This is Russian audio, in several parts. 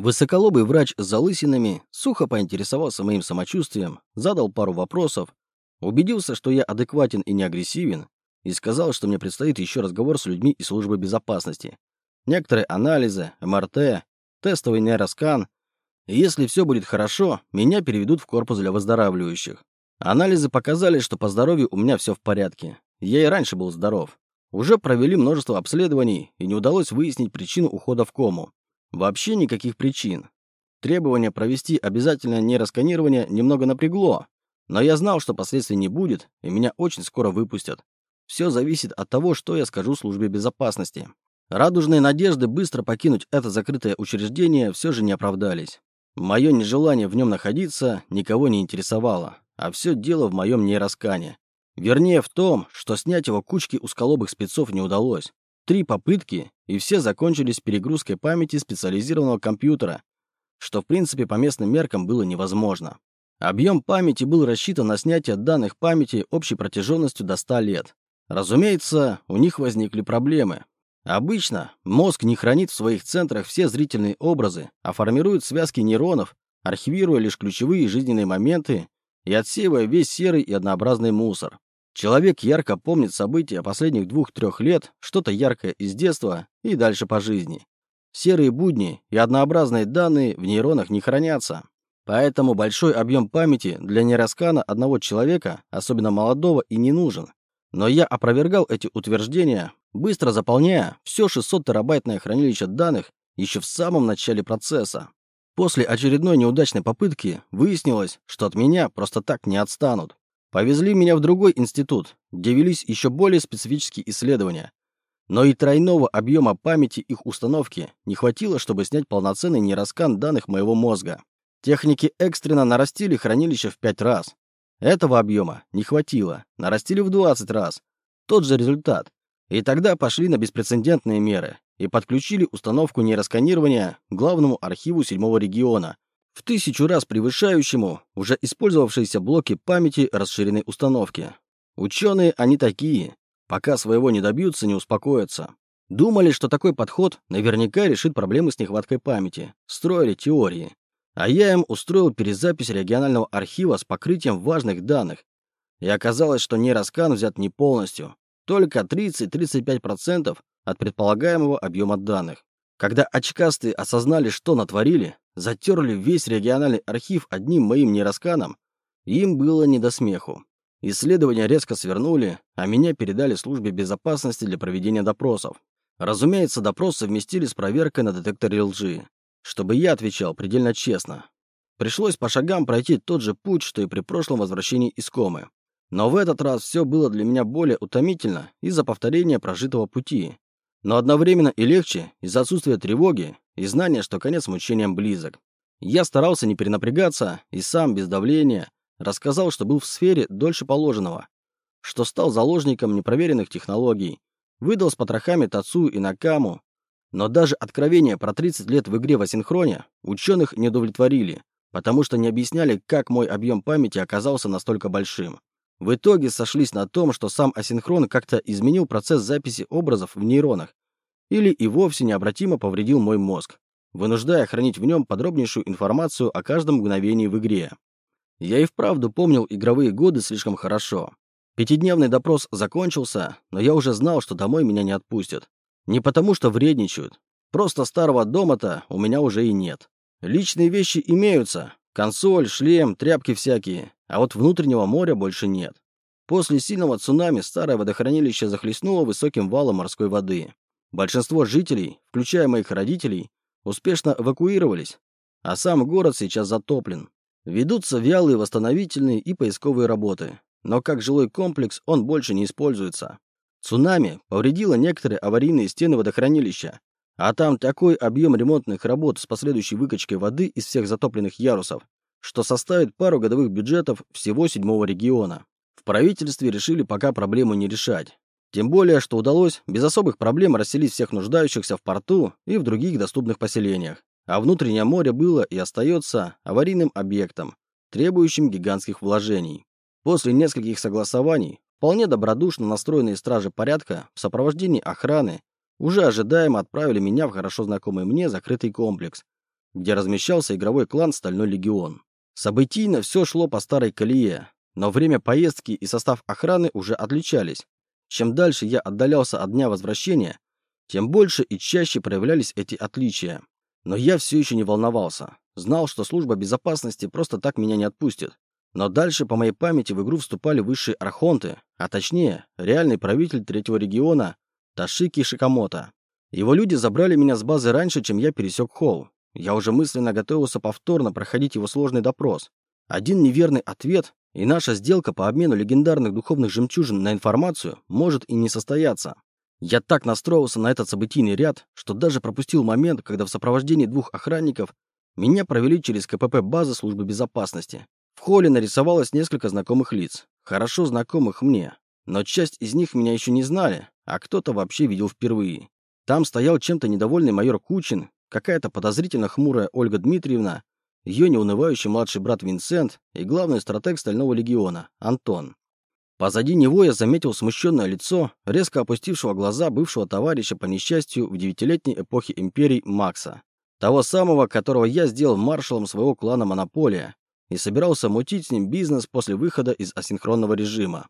Высоколобый врач с залысинами сухо поинтересовался моим самочувствием, задал пару вопросов, убедился, что я адекватен и не агрессивен, и сказал, что мне предстоит еще разговор с людьми из службы безопасности. Некоторые анализы, МРТ, тестовый нейроскан. И если все будет хорошо, меня переведут в корпус для выздоравливающих. Анализы показали, что по здоровью у меня все в порядке. Я и раньше был здоров. Уже провели множество обследований, и не удалось выяснить причину ухода в кому. Вообще никаких причин. Требование провести обязательное нейросканирование немного напрягло, но я знал, что последствий не будет, и меня очень скоро выпустят. Все зависит от того, что я скажу службе безопасности. Радужные надежды быстро покинуть это закрытое учреждение все же не оправдались. Мое нежелание в нем находиться никого не интересовало, а все дело в моем нейроскане. Вернее, в том, что снять его кучки узколобых спецов не удалось. Три попытки, и все закончились перегрузкой памяти специализированного компьютера, что в принципе по местным меркам было невозможно. Объем памяти был рассчитан на снятие данных памяти общей протяженностью до 100 лет. Разумеется, у них возникли проблемы. Обычно мозг не хранит в своих центрах все зрительные образы, а формирует связки нейронов, архивируя лишь ключевые жизненные моменты и отсеивая весь серый и однообразный мусор. Человек ярко помнит события последних двух-трех лет, что-то яркое из детства и дальше по жизни. Серые будни и однообразные данные в нейронах не хранятся. Поэтому большой объем памяти для нейроскана одного человека, особенно молодого, и не нужен. Но я опровергал эти утверждения, быстро заполняя все 600-терабайтное хранилище данных еще в самом начале процесса. После очередной неудачной попытки выяснилось, что от меня просто так не отстанут. Повезли меня в другой институт, где велись еще более специфические исследования. Но и тройного объема памяти их установки не хватило, чтобы снять полноценный нейроскан данных моего мозга. Техники экстренно нарастили хранилище в пять раз, этого объема не хватило, нарастили в 20 раз. Тот же результат. И тогда пошли на беспрецедентные меры и подключили установку нейросканирования к главному архиву седьмого региона, в тысячу раз превышающему уже использовавшиеся блоки памяти расширенной установки. Ученые они такие, пока своего не добьются, не успокоятся. Думали, что такой подход наверняка решит проблемы с нехваткой памяти, строили теории. А я им устроил перезапись регионального архива с покрытием важных данных. И оказалось, что нейроскан взят не полностью, только 30-35% от предполагаемого объема данных. Когда очкастые осознали, что натворили, затерли весь региональный архив одним моим нейросканом, им было не до смеху. Исследования резко свернули, а меня передали службе безопасности для проведения допросов. Разумеется, допросы совместили с проверкой на детекторе лжи чтобы я отвечал предельно честно. Пришлось по шагам пройти тот же путь, что и при прошлом возвращении из комы. Но в этот раз все было для меня более утомительно из-за повторения прожитого пути. Но одновременно и легче из-за отсутствия тревоги и знания, что конец мучениям близок. Я старался не перенапрягаться и сам, без давления, рассказал, что был в сфере дольше положенного, что стал заложником непроверенных технологий, выдал с потрохами Тацу и Накаму, но даже откровения про 30 лет в игре в асинхроне ученых не удовлетворили, потому что не объясняли, как мой объем памяти оказался настолько большим. В итоге сошлись на том, что сам асинхрон как-то изменил процесс записи образов в нейронах или и вовсе необратимо повредил мой мозг, вынуждая хранить в нем подробнейшую информацию о каждом мгновении в игре. Я и вправду помнил игровые годы слишком хорошо. Пятидневный допрос закончился, но я уже знал, что домой меня не отпустят. Не потому что вредничают. Просто старого дома-то у меня уже и нет. Личные вещи имеются. Консоль, шлем, тряпки всякие. А вот внутреннего моря больше нет. После сильного цунами старое водохранилище захлестнуло высоким валом морской воды. Большинство жителей, включая моих родителей, успешно эвакуировались, а сам город сейчас затоплен. Ведутся вялые восстановительные и поисковые работы, но как жилой комплекс он больше не используется. Цунами повредило некоторые аварийные стены водохранилища, а там такой объем ремонтных работ с последующей выкачкой воды из всех затопленных ярусов, что составит пару годовых бюджетов всего седьмого региона. В правительстве решили пока проблему не решать. Тем более, что удалось без особых проблем расселить всех нуждающихся в порту и в других доступных поселениях. А внутреннее море было и остается аварийным объектом, требующим гигантских вложений. После нескольких согласований Вполне добродушно настроенные стражи порядка в сопровождении охраны уже ожидаемо отправили меня в хорошо знакомый мне закрытый комплекс, где размещался игровой клан «Стальной легион». Событийно все шло по старой колее, но время поездки и состав охраны уже отличались. Чем дальше я отдалялся от дня возвращения, тем больше и чаще проявлялись эти отличия. Но я все еще не волновался. Знал, что служба безопасности просто так меня не отпустит. Но дальше по моей памяти в игру вступали высшие архонты, а точнее, реальный правитель третьего региона Ташики Шикамото. Его люди забрали меня с базы раньше, чем я пересек холл. Я уже мысленно готовился повторно проходить его сложный допрос. Один неверный ответ, и наша сделка по обмену легендарных духовных жемчужин на информацию может и не состояться. Я так настроился на этот событийный ряд, что даже пропустил момент, когда в сопровождении двух охранников меня провели через КПП базы службы безопасности. В холле нарисовалось несколько знакомых лиц, хорошо знакомых мне, но часть из них меня еще не знали, а кто-то вообще видел впервые. Там стоял чем-то недовольный майор Кучин, какая-то подозрительно хмурая Ольга Дмитриевна, ее неунывающий младший брат Винсент и главный стратег Стального легиона, Антон. Позади него я заметил смущенное лицо, резко опустившего глаза бывшего товарища по несчастью в девятилетней эпохе империи Макса. Того самого, которого я сделал маршалом своего клана Монополия и собирался мутить с ним бизнес после выхода из асинхронного режима.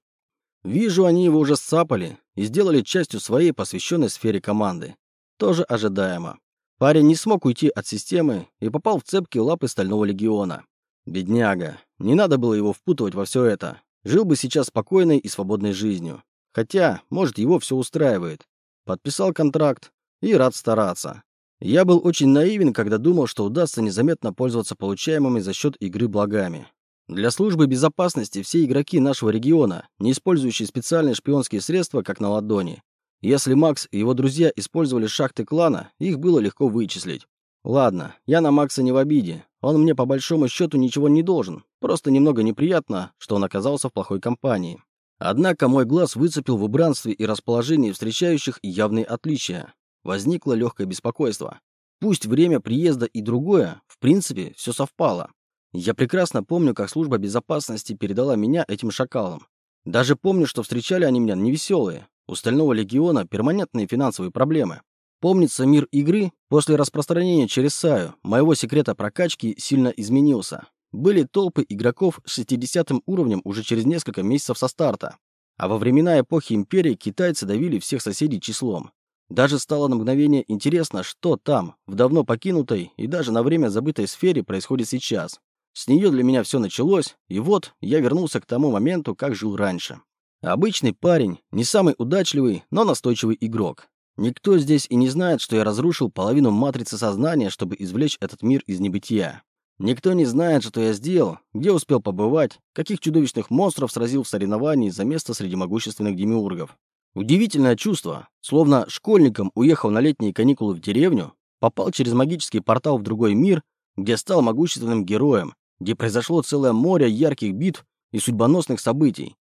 Вижу, они его уже сцапали и сделали частью своей посвященной сфере команды. Тоже ожидаемо. Парень не смог уйти от системы и попал в цепки лапы Стального Легиона. Бедняга. Не надо было его впутывать во все это. Жил бы сейчас спокойной и свободной жизнью. Хотя, может, его все устраивает. Подписал контракт и рад стараться. Я был очень наивен, когда думал, что удастся незаметно пользоваться получаемыми за счет игры благами. Для службы безопасности все игроки нашего региона, не использующие специальные шпионские средства, как на ладони. Если Макс и его друзья использовали шахты клана, их было легко вычислить. Ладно, я на Макса не в обиде. Он мне по большому счету ничего не должен. Просто немного неприятно, что он оказался в плохой компании. Однако мой глаз выцепил в убранстве и расположении встречающих явные отличия. Возникло легкое беспокойство. Пусть время приезда и другое, в принципе, все совпало. Я прекрасно помню, как служба безопасности передала меня этим шакалам. Даже помню, что встречали они меня невеселые. У Стального Легиона перманентные финансовые проблемы. Помнится, мир игры после распространения через Саю моего секрета прокачки сильно изменился. Были толпы игроков с 60 уровнем уже через несколько месяцев со старта. А во времена эпохи Империи китайцы давили всех соседей числом. Даже стало на мгновение интересно, что там, в давно покинутой и даже на время забытой сфере происходит сейчас. С нее для меня все началось, и вот я вернулся к тому моменту, как жил раньше. Обычный парень, не самый удачливый, но настойчивый игрок. Никто здесь и не знает, что я разрушил половину матрицы сознания, чтобы извлечь этот мир из небытия. Никто не знает, что я сделал, где успел побывать, каких чудовищных монстров сразил в соревновании за место среди могущественных демиургов. Удивительное чувство, словно школьником уехал на летние каникулы в деревню, попал через магический портал в другой мир, где стал могущественным героем, где произошло целое море ярких битв и судьбоносных событий,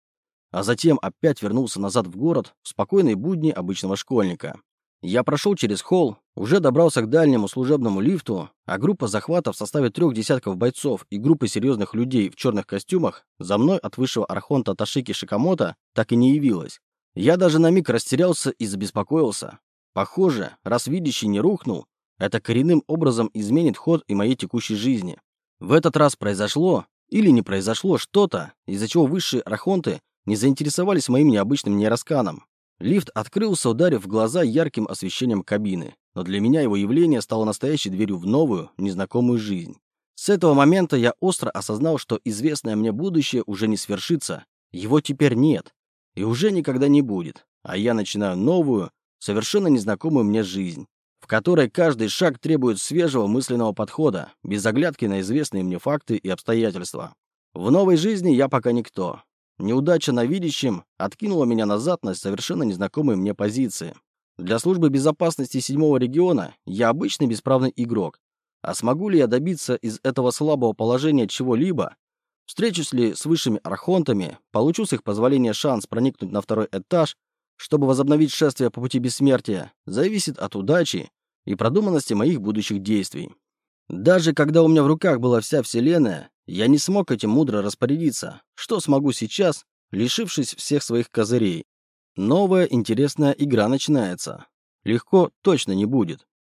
а затем опять вернулся назад в город в спокойные будни обычного школьника. Я прошел через холл, уже добрался к дальнему служебному лифту, а группа захвата в составе трех десятков бойцов и группы серьезных людей в черных костюмах за мной от высшего архонта Ташики Шикамото так и не явилась. Я даже на миг растерялся и забеспокоился. Похоже, раз видящий не рухнул, это коренным образом изменит ход и моей текущей жизни. В этот раз произошло или не произошло что-то, из-за чего высшие архонты не заинтересовались моим необычным нейросканом. Лифт открылся, ударив в глаза ярким освещением кабины, но для меня его явление стало настоящей дверью в новую, незнакомую жизнь. С этого момента я остро осознал, что известное мне будущее уже не свершится, его теперь нет, и уже никогда не будет, а я начинаю новую, совершенно незнакомую мне жизнь, в которой каждый шаг требует свежего мысленного подхода, без оглядки на известные мне факты и обстоятельства. В новой жизни я пока никто, Неудача на видящем откинула меня назад на совершенно незнакомые мне позиции. Для службы безопасности седьмого региона я обычный бесправный игрок. А смогу ли я добиться из этого слабого положения чего-либо? Встречусь ли с высшими архонтами, получу с их позволения шанс проникнуть на второй этаж, чтобы возобновить шествие по пути бессмертия, зависит от удачи и продуманности моих будущих действий. Даже когда у меня в руках была вся Вселенная, я не смог этим мудро распорядиться. Что смогу сейчас, лишившись всех своих козырей? Новая интересная игра начинается. Легко точно не будет.